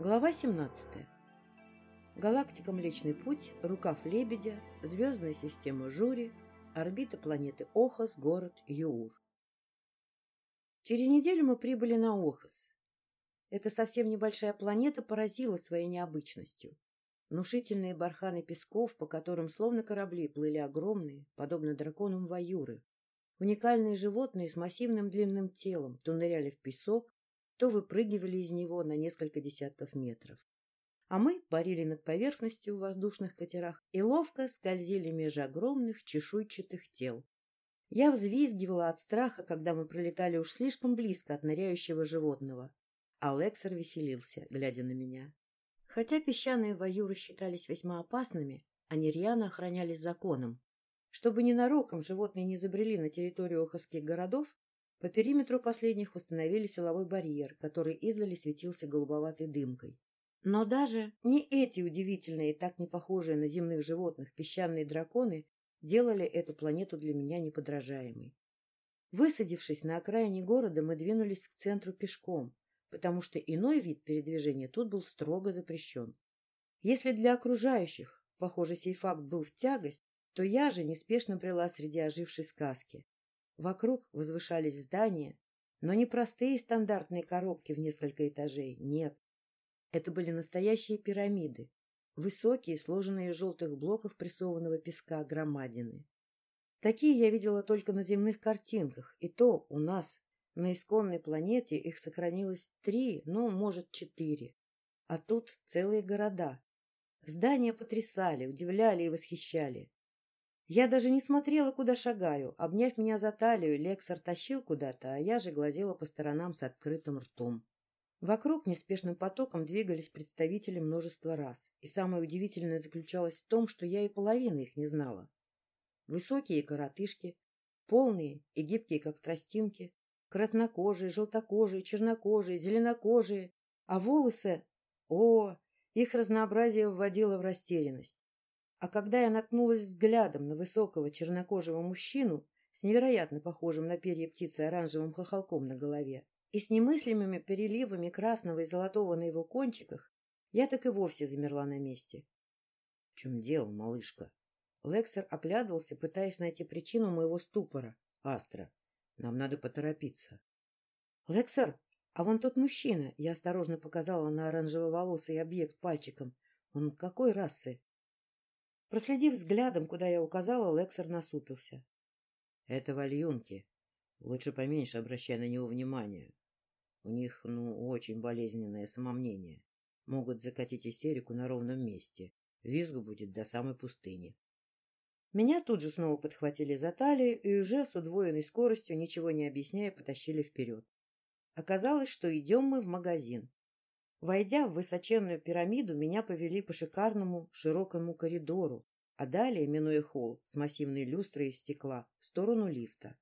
Глава 17. Галактика Млечный Путь, рукав Лебедя, звездная система Жури, орбита планеты Охос, город Юур. Через неделю мы прибыли на Охос. Эта совсем небольшая планета поразила своей необычностью. Внушительные барханы песков, по которым словно корабли плыли огромные, подобно драконам Ваюры. Уникальные животные с массивным длинным телом то ныряли в песок, то выпрыгивали из него на несколько десятков метров. А мы парили над поверхностью в воздушных катерах и ловко скользили меж огромных чешуйчатых тел. Я взвизгивала от страха, когда мы пролетали уж слишком близко от ныряющего животного. Алексер веселился, глядя на меня. Хотя песчаные ваюры считались весьма опасными, они рьяно охранялись законом. Чтобы ненароком животные не забрели на территорию охотских городов, по периметру последних установили силовой барьер, который издали светился голубоватой дымкой. Но даже не эти удивительные, так не похожие на земных животных, песчаные драконы делали эту планету для меня неподражаемой. Высадившись на окраине города, мы двинулись к центру пешком, потому что иной вид передвижения тут был строго запрещен. Если для окружающих, похоже, сей факт был в тягость, то я же неспешно брела среди ожившей сказки. Вокруг возвышались здания, но не простые стандартные коробки в несколько этажей, нет. Это были настоящие пирамиды, высокие, сложенные из желтых блоков прессованного песка громадины. Такие я видела только на земных картинках, и то у нас, на исконной планете, их сохранилось три, ну, может, четыре. А тут целые города. Здания потрясали, удивляли и восхищали. Я даже не смотрела, куда шагаю. Обняв меня за талию, Лексор тащил куда-то, а я же глазела по сторонам с открытым ртом. Вокруг неспешным потоком двигались представители множества рас, и самое удивительное заключалось в том, что я и половины их не знала. Высокие коротышки, полные и гибкие, как тростинки, краснокожие, желтокожие, чернокожие, зеленокожие, а волосы... О, их разнообразие вводило в растерянность. А когда я наткнулась взглядом на высокого чернокожего мужчину с невероятно похожим на перья птицы оранжевым хохолком на голове и с немыслимыми переливами красного и золотого на его кончиках, я так и вовсе замерла на месте. — В чем дело, малышка? Лексер оглядывался, пытаясь найти причину моего ступора. — Астра, нам надо поторопиться. — Лексер, а вон тот мужчина, я осторожно показала на оранжево-волосый объект пальчиком. Он какой расы? Проследив взглядом, куда я указала, Лексер насупился. — Это вальюнки. Лучше поменьше обращай на него внимание. У них, ну, очень болезненное самомнение. Могут закатить истерику на ровном месте. Визг будет до самой пустыни. Меня тут же снова подхватили за талию и уже с удвоенной скоростью, ничего не объясняя, потащили вперед. Оказалось, что идем мы в магазин. Войдя в высоченную пирамиду, меня повели по шикарному широкому коридору, а далее, минуя холл с массивной люстрой из стекла, в сторону лифта.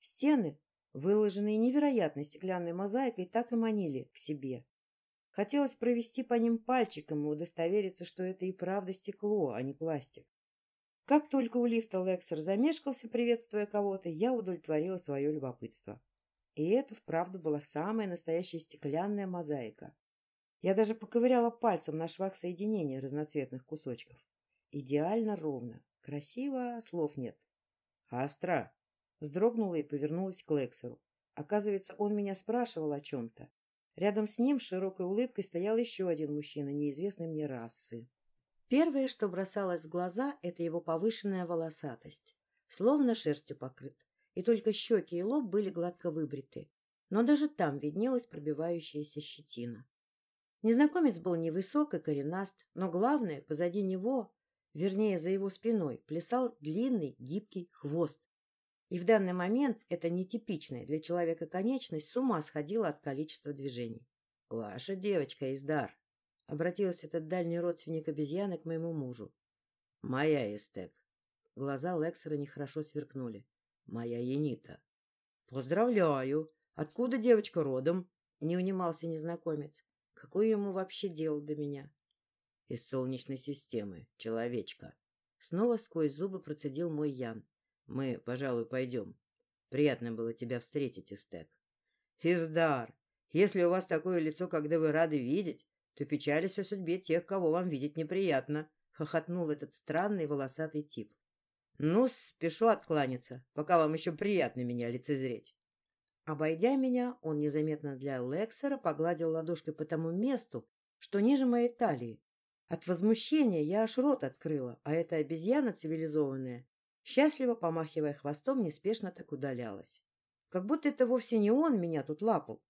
Стены, выложенные невероятной стеклянной мозаикой, так и манили к себе. Хотелось провести по ним пальчиком и удостовериться, что это и правда стекло, а не пластик. Как только у лифта Лексер замешкался, приветствуя кого-то, я удовлетворила свое любопытство. И это вправду была самая настоящая стеклянная мозаика. Я даже поковыряла пальцем на швах соединения разноцветных кусочков. Идеально ровно. Красиво, слов нет. «Астра!» Вздрогнула и повернулась к Лексеру. Оказывается, он меня спрашивал о чем-то. Рядом с ним с широкой улыбкой стоял еще один мужчина неизвестной мне расы. Первое, что бросалось в глаза, это его повышенная волосатость. Словно шерстью покрыт. И только щеки и лоб были гладко выбриты. Но даже там виднелась пробивающаяся щетина. Незнакомец был невысок и коренаст, но главное, позади него, вернее, за его спиной, плясал длинный гибкий хвост. И в данный момент эта нетипичная для человека конечность с ума сходила от количества движений. — Ваша девочка Издар! — обратился этот дальний родственник обезьяны к моему мужу. — Моя Эстек. Глаза Лексера нехорошо сверкнули. — Моя Енита. — Поздравляю! Откуда девочка родом? — не унимался незнакомец. Какое ему вообще дело до меня? Из солнечной системы, человечка. Снова сквозь зубы процедил мой Ян. Мы, пожалуй, пойдем. Приятно было тебя встретить, Истек. Издар, если у вас такое лицо, когда вы рады видеть, то печались о судьбе тех, кого вам видеть неприятно, — хохотнул этот странный волосатый тип. — Ну, спешу откланяться, пока вам еще приятно меня лицезреть. Обойдя меня, он незаметно для Лексера погладил ладошкой по тому месту, что ниже моей талии. От возмущения я аж рот открыла, а эта обезьяна цивилизованная, счастливо помахивая хвостом, неспешно так удалялась. Как будто это вовсе не он меня тут лапал.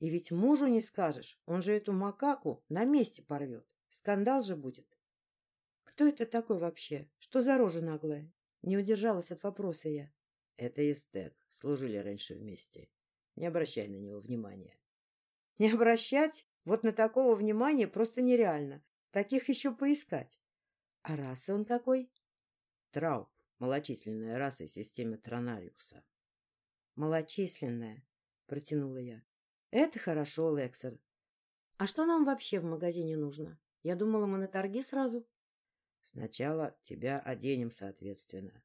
И ведь мужу не скажешь, он же эту макаку на месте порвет. Скандал же будет. Кто это такой вообще? Что за рожа наглая? Не удержалась от вопроса я. Это Истек. Служили раньше вместе. Не обращай на него внимания. Не обращать? Вот на такого внимания просто нереально. Таких еще поискать. А раса он какой? Трауп. Малочисленная раса из системы Тронариуса. Малочисленная, протянула я. Это хорошо, Лексер. А что нам вообще в магазине нужно? Я думала, мы на торги сразу. Сначала тебя оденем, соответственно.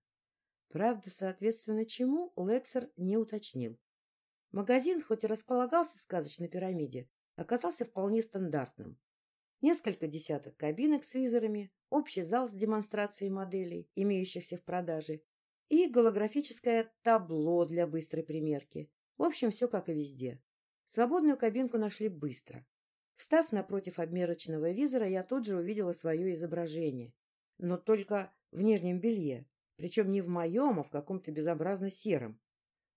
Правда, соответственно чему, Лексер не уточнил. Магазин, хоть и располагался в сказочной пирамиде, оказался вполне стандартным. Несколько десяток кабинок с визорами, общий зал с демонстрацией моделей, имеющихся в продаже, и голографическое табло для быстрой примерки. В общем, все как и везде. Свободную кабинку нашли быстро. Встав напротив обмерочного визора, я тут же увидела свое изображение. Но только в нижнем белье, причем не в моем, а в каком-то безобразно сером.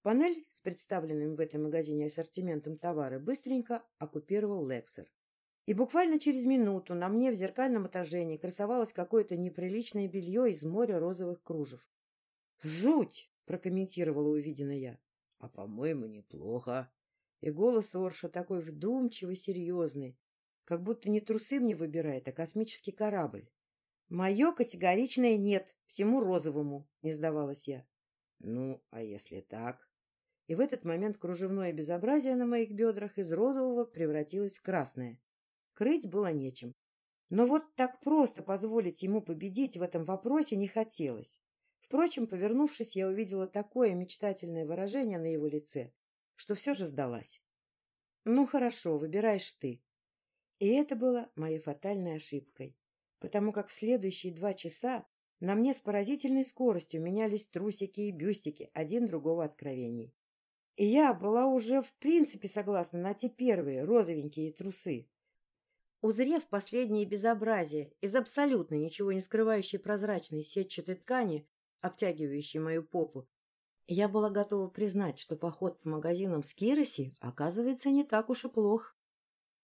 Панель с представленным в этом магазине ассортиментом товара быстренько оккупировал Лексер. И буквально через минуту на мне в зеркальном отражении красовалось какое-то неприличное белье из моря розовых кружев. «Жуть!» — прокомментировала увиденное я. «А, по-моему, неплохо». И голос Орша такой вдумчивый, серьезный, как будто не трусы мне выбирает, а космический корабль. «Мое категоричное нет, всему розовому», — не сдавалась я. «Ну, а если так?» И в этот момент кружевное безобразие на моих бедрах из розового превратилось в красное. Крыть было нечем. Но вот так просто позволить ему победить в этом вопросе не хотелось. Впрочем, повернувшись, я увидела такое мечтательное выражение на его лице, что все же сдалась. «Ну хорошо, выбираешь ты». И это было моей фатальной ошибкой, потому как в следующие два часа на мне с поразительной скоростью менялись трусики и бюстики, один другого откровений. И я была уже в принципе согласна на те первые розовенькие трусы. Узрев последнее безобразие из абсолютно ничего не скрывающей прозрачной сетчатой ткани, обтягивающей мою попу, я была готова признать, что поход по магазинам с Кироси оказывается не так уж и плох.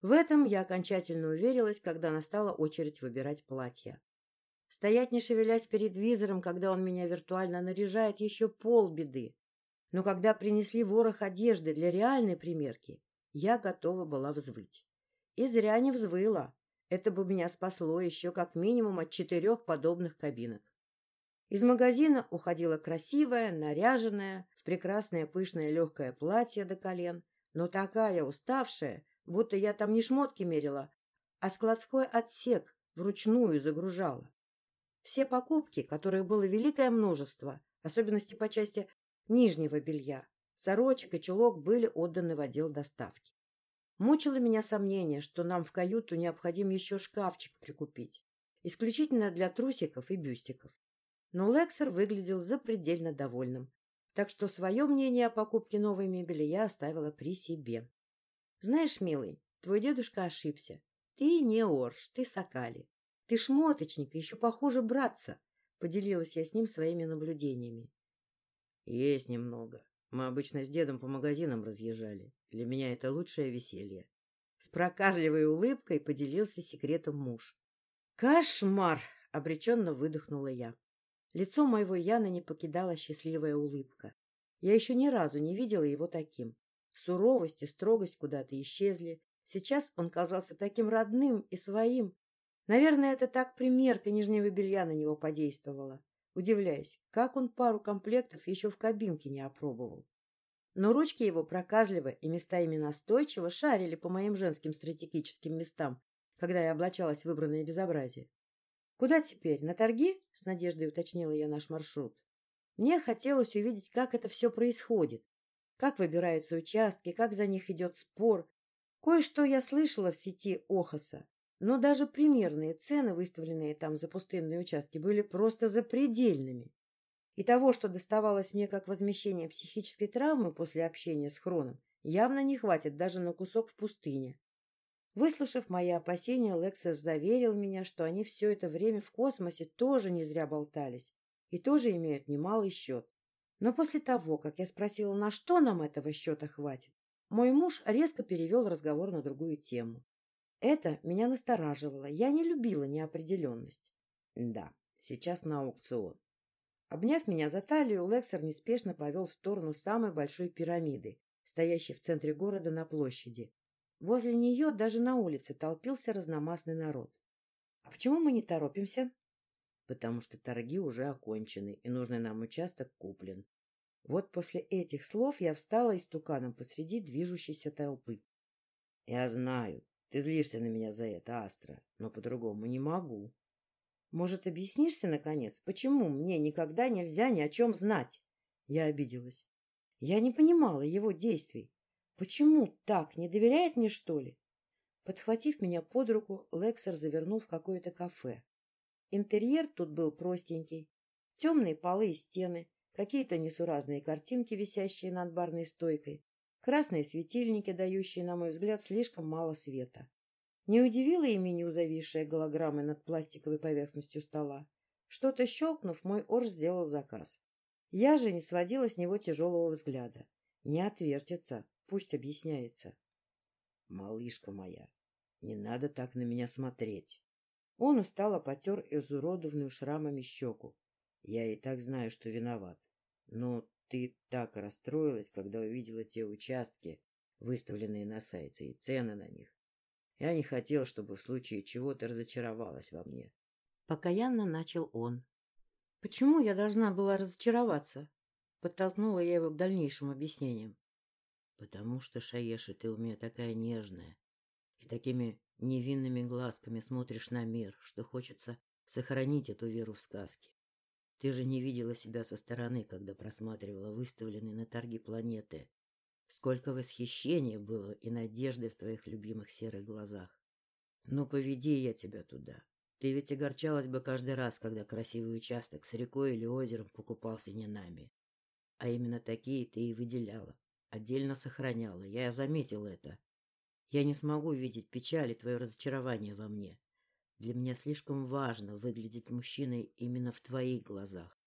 В этом я окончательно уверилась, когда настала очередь выбирать платье. Стоять не шевелясь перед визором, когда он меня виртуально наряжает, еще полбеды. Но когда принесли ворох одежды для реальной примерки, я готова была взвыть. И зря не взвыла. Это бы меня спасло еще как минимум от четырех подобных кабинок. Из магазина уходила красивая, наряженная, в прекрасное пышное легкое платье до колен, но такая уставшая, будто я там не шмотки мерила, а складской отсек вручную загружала. Все покупки, которых было великое множество, особенности по части нижнего белья. Сорочек и чулок были отданы в отдел доставки. Мучило меня сомнение, что нам в каюту необходим еще шкафчик прикупить, исключительно для трусиков и бюстиков. Но Лексер выглядел запредельно довольным, так что свое мнение о покупке новой мебели я оставила при себе. Знаешь, милый, твой дедушка ошибся. Ты не Орш, ты Сокали. Ты шмоточник, еще похоже братца, — поделилась я с ним своими наблюдениями. Есть немного. Мы обычно с дедом по магазинам разъезжали. Для меня это лучшее веселье. С проказливой улыбкой поделился секретом муж. Кошмар! Обреченно выдохнула я. Лицо моего Яна не покидала счастливая улыбка. Я еще ни разу не видела его таким. Суровость и строгость куда-то исчезли. Сейчас он казался таким родным и своим. Наверное, это так примерка нижнего белья на него подействовала удивляясь, как он пару комплектов еще в кабинке не опробовал. Но ручки его проказливо и местами настойчиво шарили по моим женским стратегическим местам, когда я облачалась в выбранное безобразие. «Куда теперь? На торги?» — с надеждой уточнила я наш маршрут. Мне хотелось увидеть, как это все происходит, как выбираются участки, как за них идет спор. Кое-что я слышала в сети Охоса, но даже примерные цены, выставленные там за пустынные участки, были просто запредельными. И того, что доставалось мне как возмещение психической травмы после общения с Хроном, явно не хватит даже на кусок в пустыне. Выслушав мои опасения, Лексер заверил меня, что они все это время в космосе тоже не зря болтались и тоже имеют немалый счет. Но после того, как я спросила, на что нам этого счета хватит, мой муж резко перевел разговор на другую тему. Это меня настораживало. Я не любила неопределенность. Да, сейчас на аукцион. Обняв меня за талию, Лексер неспешно повел в сторону самой большой пирамиды, стоящей в центре города на площади. Возле нее даже на улице толпился разномастный народ. — А почему мы не торопимся? — Потому что торги уже окончены, и нужный нам участок куплен. Вот после этих слов я встала истуканом посреди движущейся толпы. — Я знаю, ты злишься на меня за это, Астра, но по-другому не могу. Может, объяснишься, наконец, почему мне никогда нельзя ни о чем знать? Я обиделась. Я не понимала его действий. Почему так? Не доверяет мне, что ли? Подхватив меня под руку, Лексер завернул в какое-то кафе. Интерьер тут был простенький. Темные полы и стены, какие-то несуразные картинки, висящие над барной стойкой, красные светильники, дающие, на мой взгляд, слишком мало света. Не удивило и меню, зависшее голограммой над пластиковой поверхностью стола. Что-то щелкнув, мой Орж сделал заказ. Я же не сводила с него тяжелого взгляда. Не отвертится, пусть объясняется. — Малышка моя, не надо так на меня смотреть. Он устало потер изуродованную шрамами щеку. Я и так знаю, что виноват. Но ты так расстроилась, когда увидела те участки, выставленные на сайте, и цены на них. Я не хотел, чтобы в случае чего ты разочаровалась во мне. Покаянно начал он. — Почему я должна была разочароваться? Подтолкнула я его к дальнейшим объяснениям. — Потому что, Шаеша, ты у меня такая нежная, и такими невинными глазками смотришь на мир, что хочется сохранить эту веру в сказки. Ты же не видела себя со стороны, когда просматривала выставленные на торги планеты. Сколько восхищения было и надежды в твоих любимых серых глазах. Ну, поведи я тебя туда. Ты ведь огорчалась бы каждый раз, когда красивый участок с рекой или озером покупался не нами. А именно такие ты и выделяла, отдельно сохраняла. Я заметил это. Я не смогу видеть печаль и твое разочарование во мне. Для меня слишком важно выглядеть мужчиной именно в твоих глазах.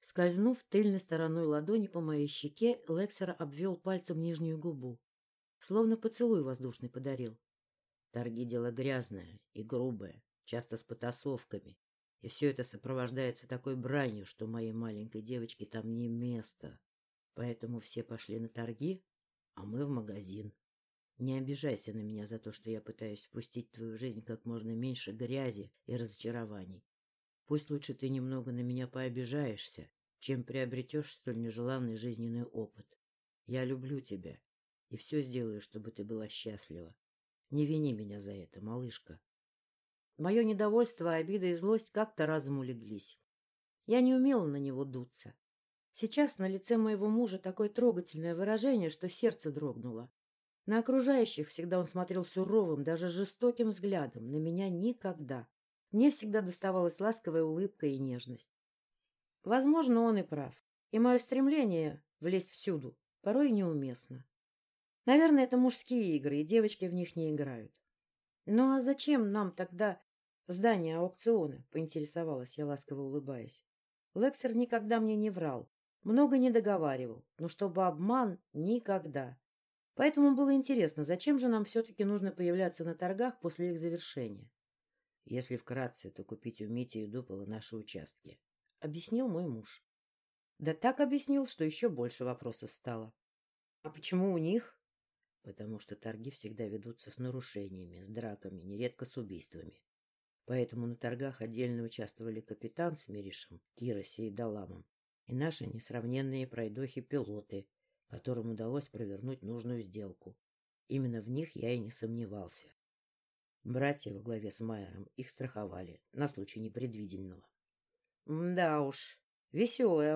Скользнув тыльной стороной ладони по моей щеке, Лексер обвел пальцем нижнюю губу. Словно поцелуй воздушный подарил. Торги — дело грязное и грубое, часто с потасовками. И все это сопровождается такой бранью, что моей маленькой девочке там не место. Поэтому все пошли на торги, а мы в магазин. Не обижайся на меня за то, что я пытаюсь впустить в твою жизнь как можно меньше грязи и разочарований. Пусть лучше ты немного на меня пообижаешься, чем приобретешь столь нежеланный жизненный опыт. Я люблю тебя и все сделаю, чтобы ты была счастлива. Не вини меня за это, малышка. Мое недовольство, обида и злость как-то разом улеглись. Я не умела на него дуться. Сейчас на лице моего мужа такое трогательное выражение, что сердце дрогнуло. На окружающих всегда он смотрел суровым, даже жестоким взглядом, на меня никогда. Мне всегда доставалась ласковая улыбка и нежность. Возможно, он и прав. И мое стремление влезть всюду порой неуместно. Наверное, это мужские игры, и девочки в них не играют. Ну а зачем нам тогда здание аукциона? Поинтересовалась я, ласково улыбаясь. Лексер никогда мне не врал, много не договаривал, но чтобы обман — никогда. Поэтому было интересно, зачем же нам все-таки нужно появляться на торгах после их завершения? Если вкратце, то купить у Мити и Дупола наши участки, — объяснил мой муж. Да так объяснил, что еще больше вопросов стало. А почему у них? Потому что торги всегда ведутся с нарушениями, с драками, нередко с убийствами. Поэтому на торгах отдельно участвовали капитан с Миришем, Кироси и Даламом, и наши несравненные пройдохи-пилоты, которым удалось провернуть нужную сделку. Именно в них я и не сомневался. Братья во главе с Майером их страховали на случай непредвиденного. Да уж, веселый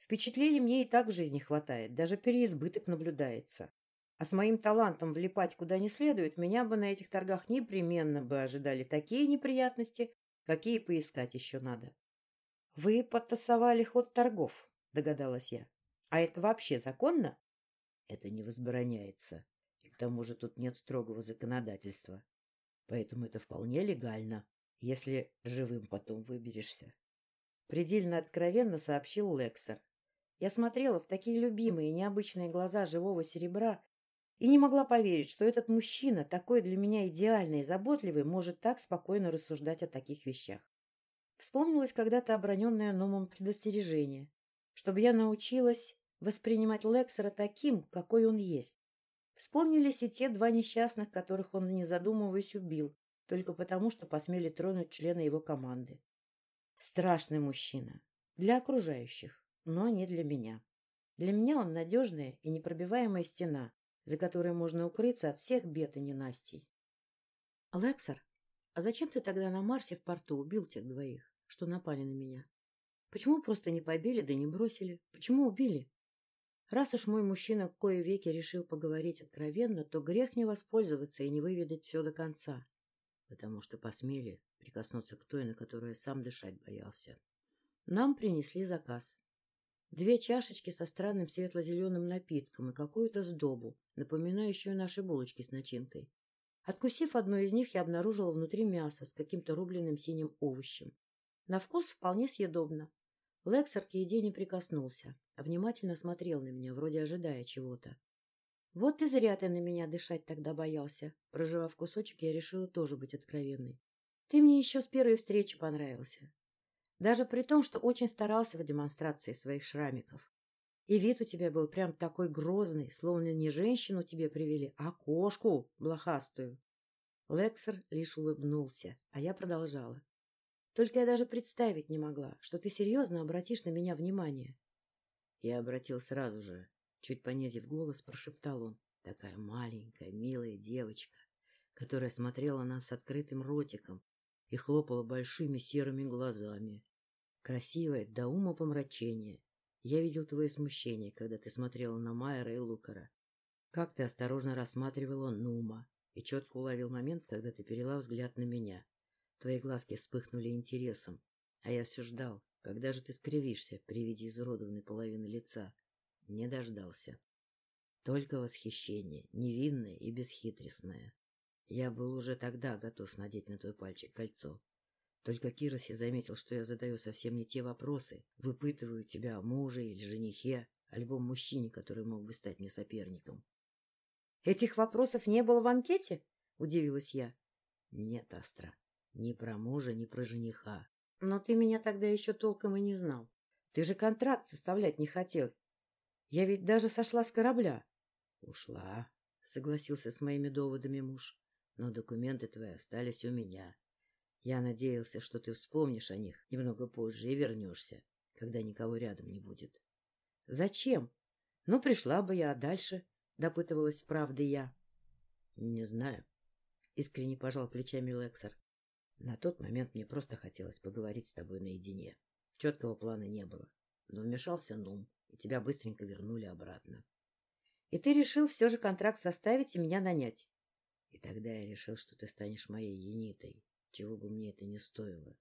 Впечатлений мне и так в жизни хватает, даже переизбыток наблюдается. А с моим талантом влипать куда не следует, меня бы на этих торгах непременно бы ожидали такие неприятности, какие поискать еще надо. — Вы подтасовали ход торгов, — догадалась я. — А это вообще законно? — Это не возбраняется. И к тому же тут нет строгого законодательства. Поэтому это вполне легально, если живым потом выберешься. Предельно откровенно сообщил Лексер. Я смотрела в такие любимые необычные глаза живого серебра и не могла поверить, что этот мужчина, такой для меня идеальный и заботливый, может так спокойно рассуждать о таких вещах. Вспомнилось когда-то оброненное Номом предостережение, чтобы я научилась воспринимать Лексера таким, какой он есть. Вспомнились и те два несчастных, которых он, не задумываясь, убил, только потому, что посмели тронуть члена его команды. Страшный мужчина. Для окружающих, но не для меня. Для меня он надежная и непробиваемая стена, за которой можно укрыться от всех бед и ненастий. — Алексар, а зачем ты тогда на Марсе в порту убил тех двоих, что напали на меня? Почему просто не побили да не бросили? Почему убили? Раз уж мой мужчина в кое веки решил поговорить откровенно, то грех не воспользоваться и не выведать все до конца, потому что посмели прикоснуться к той, на которую сам дышать боялся. Нам принесли заказ. Две чашечки со странным светло-зеленым напитком и какую-то сдобу, напоминающую наши булочки с начинкой. Откусив одну из них, я обнаружила внутри мясо с каким-то рубленным синим овощем. На вкус вполне съедобно. Лексер к еде не прикоснулся, а внимательно смотрел на меня, вроде ожидая чего-то. Вот и зря ты на меня дышать тогда боялся. Проживав кусочек, я решила тоже быть откровенной. Ты мне еще с первой встречи понравился. Даже при том, что очень старался в демонстрации своих шрамиков. И вид у тебя был прям такой грозный, словно не женщину тебе привели, а кошку блохастую. Лексер лишь улыбнулся, а я продолжала. Только я даже представить не могла, что ты серьезно обратишь на меня внимание. Я обратил сразу же, чуть понизив голос, прошептал он. Такая маленькая, милая девочка, которая смотрела на нас с открытым ротиком и хлопала большими серыми глазами. Красивая до ума помрачения. Я видел твое смущение, когда ты смотрела на Майера и Лукара. Как ты осторожно рассматривала Нума и четко уловил момент, когда ты перела взгляд на меня. Твои глазки вспыхнули интересом, а я все ждал, когда же ты скривишься при виде изуродованной половины лица. Не дождался. Только восхищение, невинное и бесхитростное. Я был уже тогда готов надеть на твой пальчик кольцо. Только Кироси заметил, что я задаю совсем не те вопросы, выпытываю тебя о муже или женихе, о любом мужчине, который мог бы стать мне соперником. — Этих вопросов не было в анкете? — удивилась я. — Нет, Астра, ни про мужа, ни про жениха. Но ты меня тогда еще толком и не знал. Ты же контракт составлять не хотел. Я ведь даже сошла с корабля. — Ушла, — согласился с моими доводами муж. — Но документы твои остались у меня. Я надеялся, что ты вспомнишь о них немного позже и вернешься, когда никого рядом не будет. — Зачем? Ну, пришла бы я, а дальше? — допытывалась правда я. — Не знаю, — искренне пожал плечами Лексер. На тот момент мне просто хотелось поговорить с тобой наедине. Четкого плана не было. Но вмешался Нум, и тебя быстренько вернули обратно. И ты решил все же контракт составить и меня нанять? И тогда я решил, что ты станешь моей енитой, чего бы мне это ни стоило.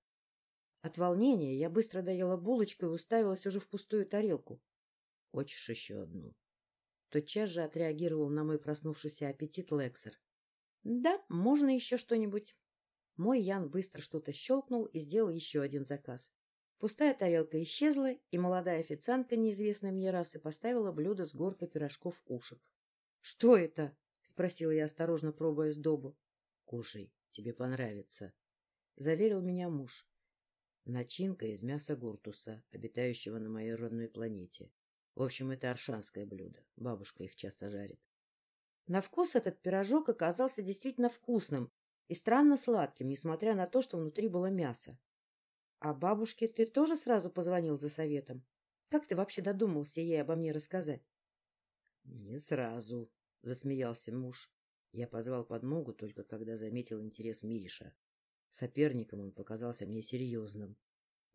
От волнения я быстро доела булочку и уставилась уже в пустую тарелку. — Хочешь еще одну? Тотчас же отреагировал на мой проснувшийся аппетит Лексер. — Да, можно еще что-нибудь. Мой Ян быстро что-то щелкнул и сделал еще один заказ. Пустая тарелка исчезла, и молодая официантка неизвестной мне расы поставила блюдо с горкой пирожков ушек. — Что это? — спросила я, осторожно пробуя сдобу. — Кушай, тебе понравится, — заверил меня муж. Начинка из мяса гуртуса, обитающего на моей родной планете. В общем, это аршанское блюдо. Бабушка их часто жарит. На вкус этот пирожок оказался действительно вкусным и странно сладким, несмотря на то, что внутри было мясо. — А бабушке ты тоже сразу позвонил за советом? Как ты вообще додумался ей обо мне рассказать? — Не сразу, — засмеялся муж. Я позвал подмогу только когда заметил интерес Мириша. Соперником он показался мне серьезным.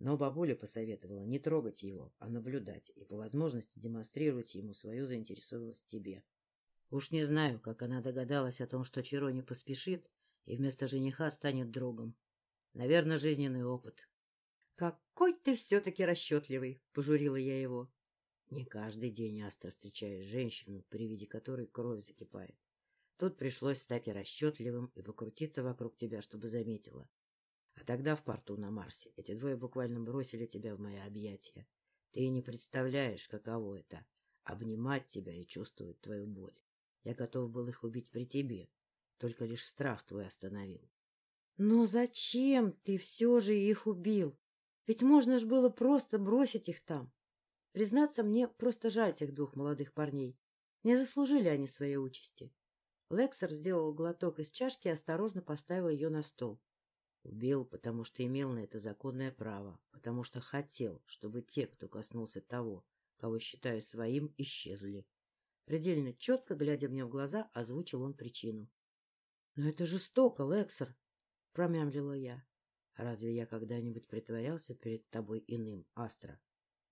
Но бабуля посоветовала не трогать его, а наблюдать и по возможности демонстрировать ему свою заинтересованность тебе. Уж не знаю, как она догадалась о том, что Чиро не поспешит и вместо жениха станет другом. Наверное, жизненный опыт. — Какой ты все-таки расчетливый! — пожурила я его. Не каждый день Астра встречаешь женщину, при виде которой кровь закипает. Тут пришлось стать расчетливым и покрутиться вокруг тебя, чтобы заметила. А тогда в порту на Марсе эти двое буквально бросили тебя в мои объятия. Ты и не представляешь, каково это — обнимать тебя и чувствовать твою боль. Я готов был их убить при тебе, только лишь страх твой остановил. — Но зачем ты все же их убил? Ведь можно ж было просто бросить их там. Признаться, мне просто жаль тех двух молодых парней. Не заслужили они своей участи. Лексер сделал глоток из чашки и осторожно поставил ее на стол. Убил, потому что имел на это законное право, потому что хотел, чтобы те, кто коснулся того, кого считаю своим, исчезли. Предельно четко, глядя мне в глаза, озвучил он причину. — Но это жестоко, Лексер, — промямлила я. — Разве я когда-нибудь притворялся перед тобой иным, Астра?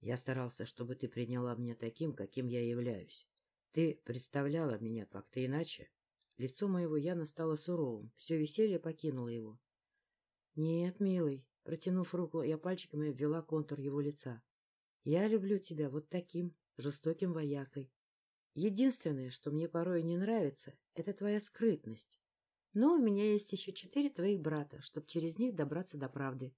Я старался, чтобы ты приняла меня таким, каким я являюсь. Ты представляла меня как-то иначе? Лицо моего Яна стало суровым, все веселье покинуло его. — Нет, милый, протянув руку, я пальчиками обвела контур его лица. — Я люблю тебя вот таким, жестоким воякой. Единственное, что мне порой не нравится, это твоя скрытность. Но у меня есть еще четыре твоих брата, чтобы через них добраться до правды.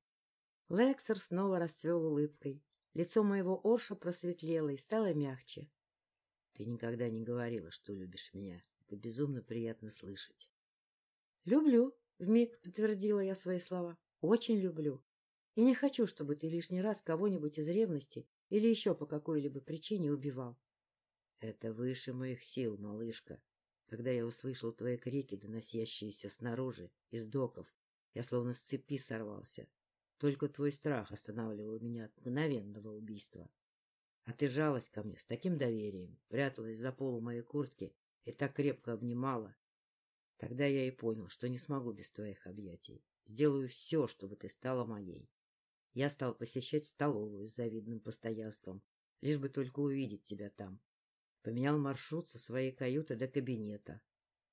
Лексер снова расцвел улыбкой. Лицо моего Орша просветлело и стало мягче. — Ты никогда не говорила, что любишь меня. Это безумно приятно слышать. — Люблю, — вмиг подтвердила я свои слова. — Очень люблю. И не хочу, чтобы ты лишний раз кого-нибудь из ревности или еще по какой-либо причине убивал. — Это выше моих сил, малышка. Когда я услышал твои крики, доносящиеся снаружи, из доков, я словно с цепи сорвался. Только твой страх останавливал меня от мгновенного убийства. А ты жалась ко мне с таким доверием, пряталась за полу моей куртки и так крепко обнимала. Тогда я и понял, что не смогу без твоих объятий. Сделаю все, чтобы ты стала моей. Я стал посещать столовую с завидным постоянством, лишь бы только увидеть тебя там. Поменял маршрут со своей каюты до кабинета.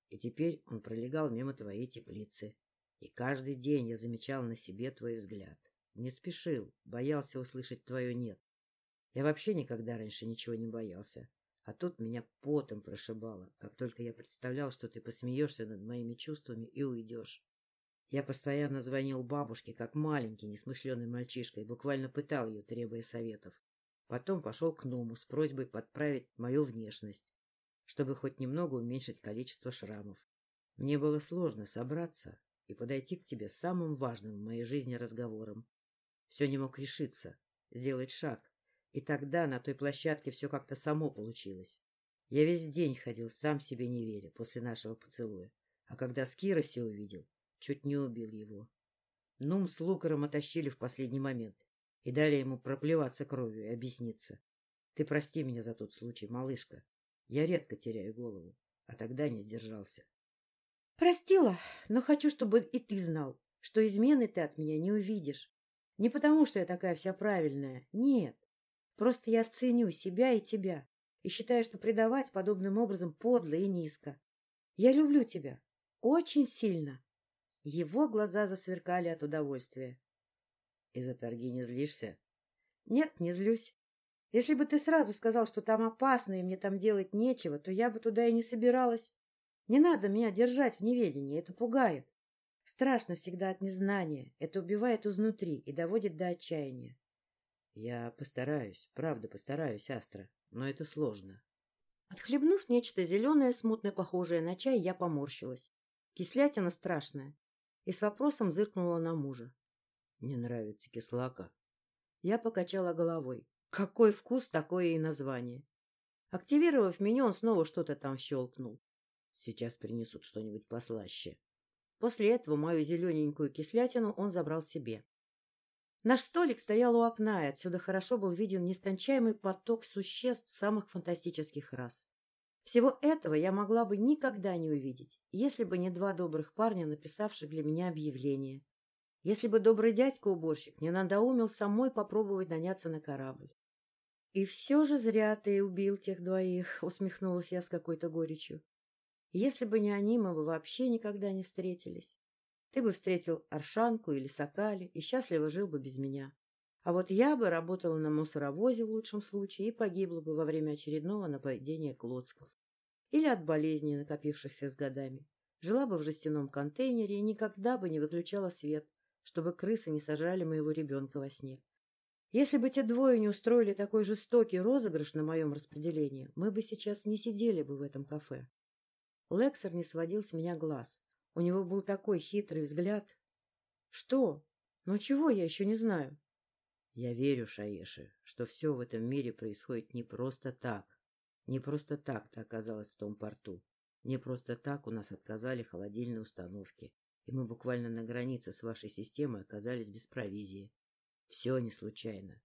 И теперь он пролегал мимо твоей теплицы. И каждый день я замечал на себе твой взгляд. Не спешил, боялся услышать твое «нет». Я вообще никогда раньше ничего не боялся. А тут меня потом прошибало, как только я представлял, что ты посмеешься над моими чувствами и уйдешь. Я постоянно звонил бабушке, как маленький, несмышленый мальчишка, и буквально пытал ее, требуя советов. Потом пошел к Ному с просьбой подправить мою внешность, чтобы хоть немного уменьшить количество шрамов. Мне было сложно собраться и подойти к тебе самым важным в моей жизни разговором. Все не мог решиться, сделать шаг, и тогда на той площадке все как-то само получилось. Я весь день ходил, сам себе не веря, после нашего поцелуя. А когда Скироси увидел, чуть не убил его. Нум с Лукаром оттащили в последний момент и дали ему проплеваться кровью и объясниться. Ты прости меня за тот случай, малышка. Я редко теряю голову, а тогда не сдержался. Простила, но хочу, чтобы и ты знал, что измены ты от меня не увидишь. Не потому, что я такая вся правильная, нет. Просто я ценю себя и тебя и считаю, что предавать подобным образом подло и низко. Я люблю тебя. Очень сильно. Его глаза засверкали от удовольствия. — Из-за торги не злишься? — Нет, не злюсь. Если бы ты сразу сказал, что там опасно и мне там делать нечего, то я бы туда и не собиралась. Не надо меня держать в неведении, это пугает. Страшно всегда от незнания, это убивает изнутри и доводит до отчаяния. Я постараюсь, правда постараюсь, Астра, но это сложно. Отхлебнув нечто зеленое, смутно похожее на чай, я поморщилась. Кислятина страшная. И с вопросом зыркнула на мужа. — Не нравится кислака? Я покачала головой. Какой вкус, такое и название. Активировав меню, он снова что-то там щелкнул. Сейчас принесут что-нибудь послаще. После этого мою зелененькую кислятину он забрал себе. Наш столик стоял у окна, и отсюда хорошо был виден нескончаемый поток существ самых фантастических рас. Всего этого я могла бы никогда не увидеть, если бы не два добрых парня, написавших для меня объявление. Если бы добрый дядька-уборщик не надоумил самой попробовать наняться на корабль. — И все же зря ты убил тех двоих, — усмехнулась я с какой-то горечью. — Если бы не они, мы бы вообще никогда не встретились. Ты бы встретил Аршанку или Сокали и счастливо жил бы без меня. А вот я бы работала на мусоровозе в лучшем случае и погибла бы во время очередного нападения клоцков. Или от болезней, накопившихся с годами. Жила бы в жестяном контейнере и никогда бы не выключала свет, чтобы крысы не сожрали моего ребенка во сне. Если бы те двое не устроили такой жестокий розыгрыш на моем распределении, мы бы сейчас не сидели бы в этом кафе. Лексер не сводил с меня глаз. У него был такой хитрый взгляд. Что? Ну чего я еще не знаю? Я верю, Шаеши, что все в этом мире происходит не просто так. Не просто так ты оказалась в том порту. Не просто так у нас отказали холодильные установки, и мы буквально на границе с вашей системой оказались без провизии. Все не случайно.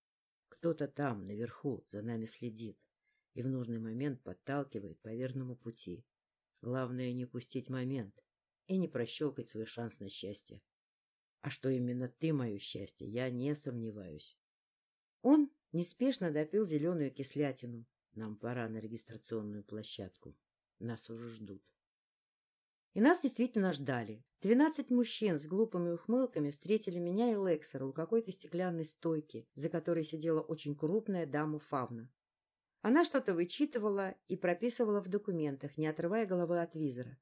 Кто-то там, наверху, за нами следит и в нужный момент подталкивает по верному пути. Главное не упустить момент и не прощелкать свой шанс на счастье. А что именно ты мое счастье, я не сомневаюсь. Он неспешно допил зеленую кислятину. Нам пора на регистрационную площадку. Нас уже ждут. И нас действительно ждали. Двенадцать мужчин с глупыми ухмылками встретили меня и Лексера у какой-то стеклянной стойки, за которой сидела очень крупная дама Фавна. Она что-то вычитывала и прописывала в документах, не отрывая головы от визора,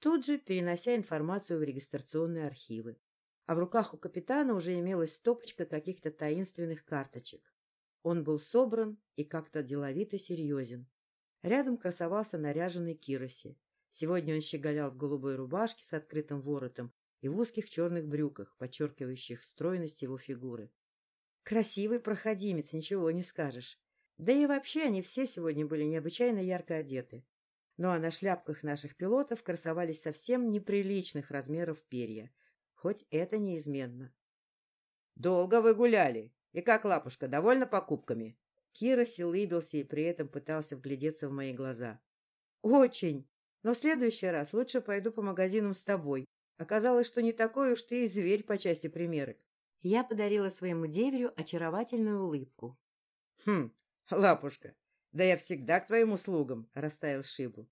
тут же перенося информацию в регистрационные архивы. А в руках у капитана уже имелась стопочка каких-то таинственных карточек. Он был собран и как-то деловито серьезен. Рядом красовался наряженный Кироси. Сегодня он щеголял в голубой рубашке с открытым воротом и в узких черных брюках, подчеркивающих стройность его фигуры. Красивый проходимец, ничего не скажешь. Да и вообще они все сегодня были необычайно ярко одеты. Ну а на шляпках наших пилотов красовались совсем неприличных размеров перья. Хоть это неизменно. — Долго вы гуляли? И как, лапушка, довольна покупками? Кира улыбился и при этом пытался вглядеться в мои глаза. — Очень! Но в следующий раз лучше пойду по магазинам с тобой. Оказалось, что не такой уж ты и зверь по части примерок. Я подарила своему деверю очаровательную улыбку. — Хм, лапушка, да я всегда к твоим услугам, — растаял Шибу.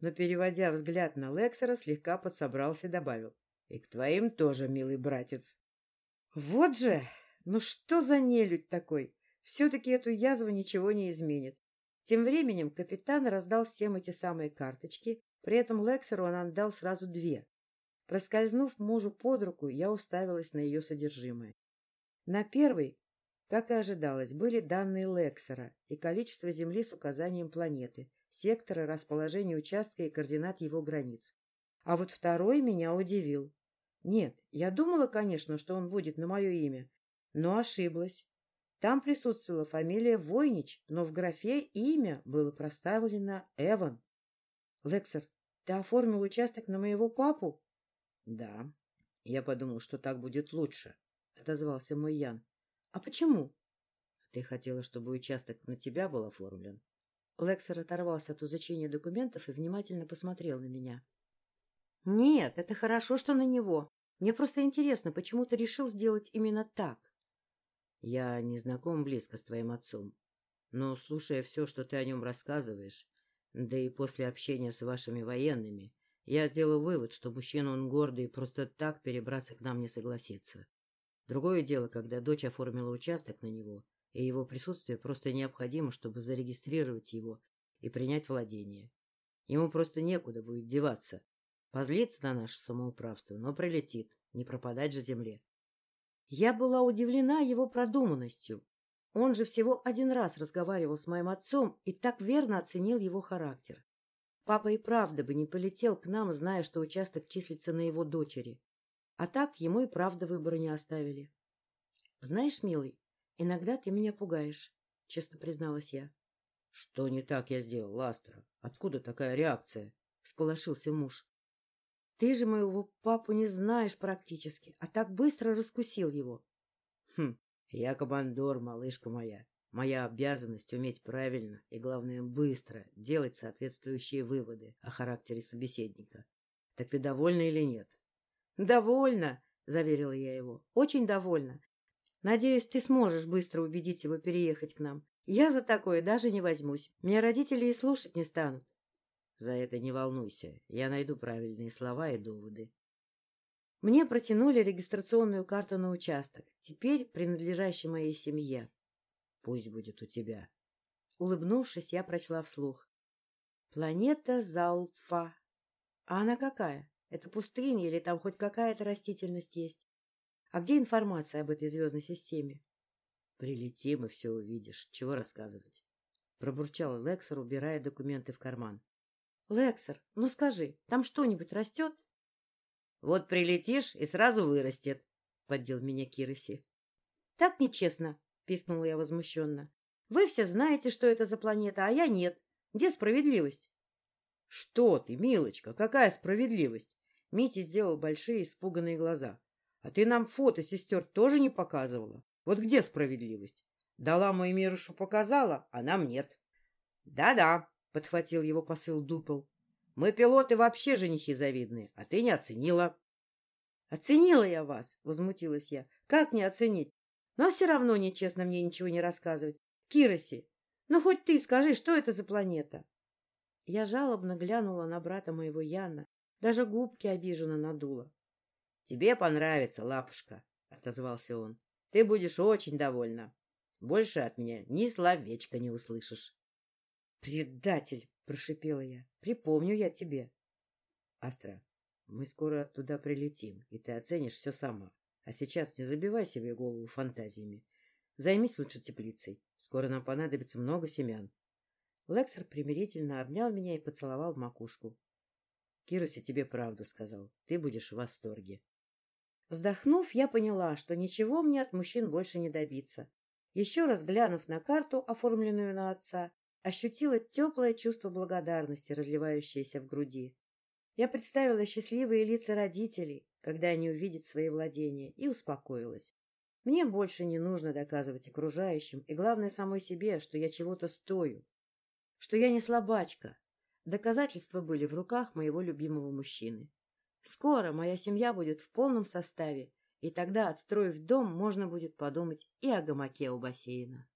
Но, переводя взгляд на Лексера, слегка подсобрался и добавил. — И к твоим тоже, милый братец. — Вот же! Ну что за нелюдь такой? Все-таки эту язву ничего не изменит. Тем временем капитан раздал всем эти самые карточки, при этом Лексеру он отдал сразу две. Проскользнув мужу под руку, я уставилась на ее содержимое. На первой, как и ожидалось, были данные Лексера и количество Земли с указанием планеты, сектора, расположения участка и координат его границ. А вот второй меня удивил. Нет, я думала, конечно, что он будет на мое имя, но ошиблась. Там присутствовала фамилия Войнич, но в графе имя было проставлено Эван. — Лексер, ты оформил участок на моего папу? — Да. Я подумал, что так будет лучше, — отозвался мой Ян. — А почему? — Ты хотела, чтобы участок на тебя был оформлен. Лексер оторвался от изучения документов и внимательно посмотрел на меня. — Нет, это хорошо, что на него. Мне просто интересно, почему ты решил сделать именно так? Я не знаком близко с твоим отцом, но, слушая все, что ты о нем рассказываешь, да и после общения с вашими военными, я сделал вывод, что мужчина он гордый и просто так перебраться к нам не согласится. Другое дело, когда дочь оформила участок на него, и его присутствие просто необходимо, чтобы зарегистрировать его и принять владение. Ему просто некуда будет деваться. Позлиться на наше самоуправство, но прилетит, не пропадать же земле. Я была удивлена его продуманностью. Он же всего один раз разговаривал с моим отцом и так верно оценил его характер. Папа и правда бы не полетел к нам, зная, что участок числится на его дочери. А так ему и правда выбора не оставили. — Знаешь, милый, иногда ты меня пугаешь, — честно призналась я. — Что не так я сделал, Ластра? Откуда такая реакция? — всполошился муж. Ты же моего папу не знаешь практически, а так быстро раскусил его. Хм, я командор, малышка моя. Моя обязанность уметь правильно и, главное, быстро делать соответствующие выводы о характере собеседника. Так ты довольна или нет? Довольна, — заверила я его. — Очень довольна. Надеюсь, ты сможешь быстро убедить его переехать к нам. Я за такое даже не возьмусь. Меня родители и слушать не станут. За это не волнуйся. Я найду правильные слова и доводы. Мне протянули регистрационную карту на участок, теперь принадлежащий моей семье. Пусть будет у тебя. Улыбнувшись, я прочла вслух. Планета Залфа. А она какая? Это пустыня или там хоть какая-то растительность есть? А где информация об этой звездной системе? Прилетим и все увидишь. Чего рассказывать? Пробурчал Лексер, убирая документы в карман. Лексер, ну скажи, там что-нибудь растет? Вот прилетишь и сразу вырастет, поддел меня Кироси. Так нечестно, пискнула я возмущенно. Вы все знаете, что это за планета, а я нет. Где справедливость? — Что ты, милочка, какая справедливость? Митя сделал большие испуганные глаза. — А ты нам фото сестер тоже не показывала? Вот где справедливость? Дала мою Мирушу показала, а нам нет. Да — Да-да, — подхватил его посыл Дупл. — Мы пилоты вообще женихи завидные, а ты не оценила. — Оценила я вас, — возмутилась я. — Как не оценить? Но все равно нечестно мне ничего не рассказывать. Кироси, ну хоть ты скажи, что это за планета? Я жалобно глянула на брата моего Яна, даже губки обиженно надула. — Тебе понравится, лапушка, — отозвался он. — Ты будешь очень довольна. Больше от меня ни словечка не услышишь. — Предатель! — прошипела я. — Припомню я тебе. — Астра, мы скоро туда прилетим, и ты оценишь все сама. А сейчас не забивай себе голову фантазиями. Займись лучше теплицей. Скоро нам понадобится много семян. Лексер примирительно обнял меня и поцеловал в макушку. — Кироси тебе правду сказал. Ты будешь в восторге. Вздохнув, я поняла, что ничего мне от мужчин больше не добиться. Еще раз глянув на карту, оформленную на отца, ощутила теплое чувство благодарности, разливающееся в груди. Я представила счастливые лица родителей, когда они увидят свои владения, и успокоилась. Мне больше не нужно доказывать окружающим и, главное, самой себе, что я чего-то стою, что я не слабачка. Доказательства были в руках моего любимого мужчины. Скоро моя семья будет в полном составе, и тогда, отстроив дом, можно будет подумать и о гамаке у бассейна.